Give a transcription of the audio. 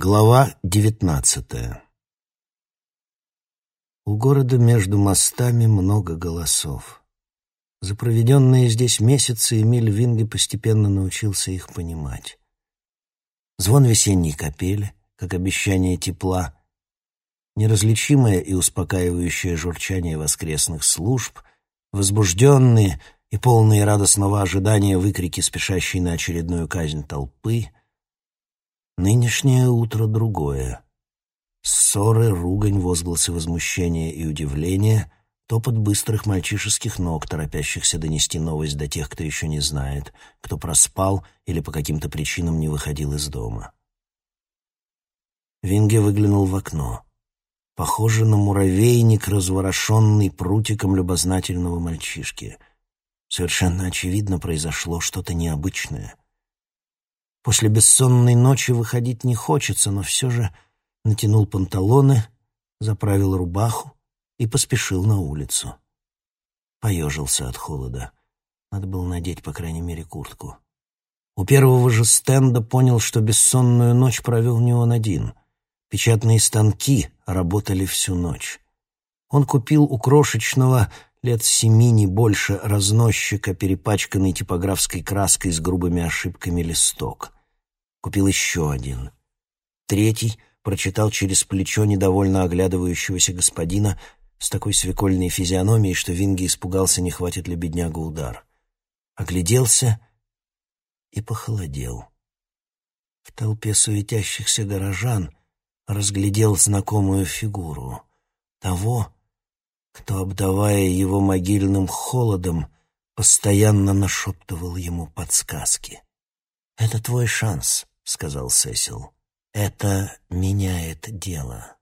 Глава девятнадцатая У города между мостами много голосов. За проведенные здесь месяцы Эмиль Винги постепенно научился их понимать. Звон весенней капели, как обещание тепла, неразличимое и успокаивающее журчание воскресных служб, возбужденные и полные радостного ожидания выкрики, спешащей на очередную казнь толпы — Нынешнее утро другое. Ссоры, ругань, возгласы возмущения и удивления, топот быстрых мальчишеских ног, торопящихся донести новость до тех, кто еще не знает, кто проспал или по каким-то причинам не выходил из дома. Винге выглянул в окно. Похоже на муравейник, разворошенный прутиком любознательного мальчишки. Совершенно очевидно произошло что-то необычное — После бессонной ночи выходить не хочется, но все же натянул панталоны, заправил рубаху и поспешил на улицу. Поежился от холода. Надо было надеть, по крайней мере, куртку. У первого же стенда понял, что бессонную ночь провел не он один. Печатные станки работали всю ночь. Он купил у крошечного лет семи, не больше, разносчика, перепачканный типографской краской с грубыми ошибками листок. Купил еще один. Третий прочитал через плечо недовольно оглядывающегося господина с такой свекольной физиономией, что Винги испугался, не хватит ли беднягу удар. Огляделся и похолодел. В толпе суетящихся горожан разглядел знакомую фигуру того, кто, обдавая его могильным холодом, постоянно нашептывал ему подсказки. «Это твой шанс», — сказал Сесил. «Это меняет дело».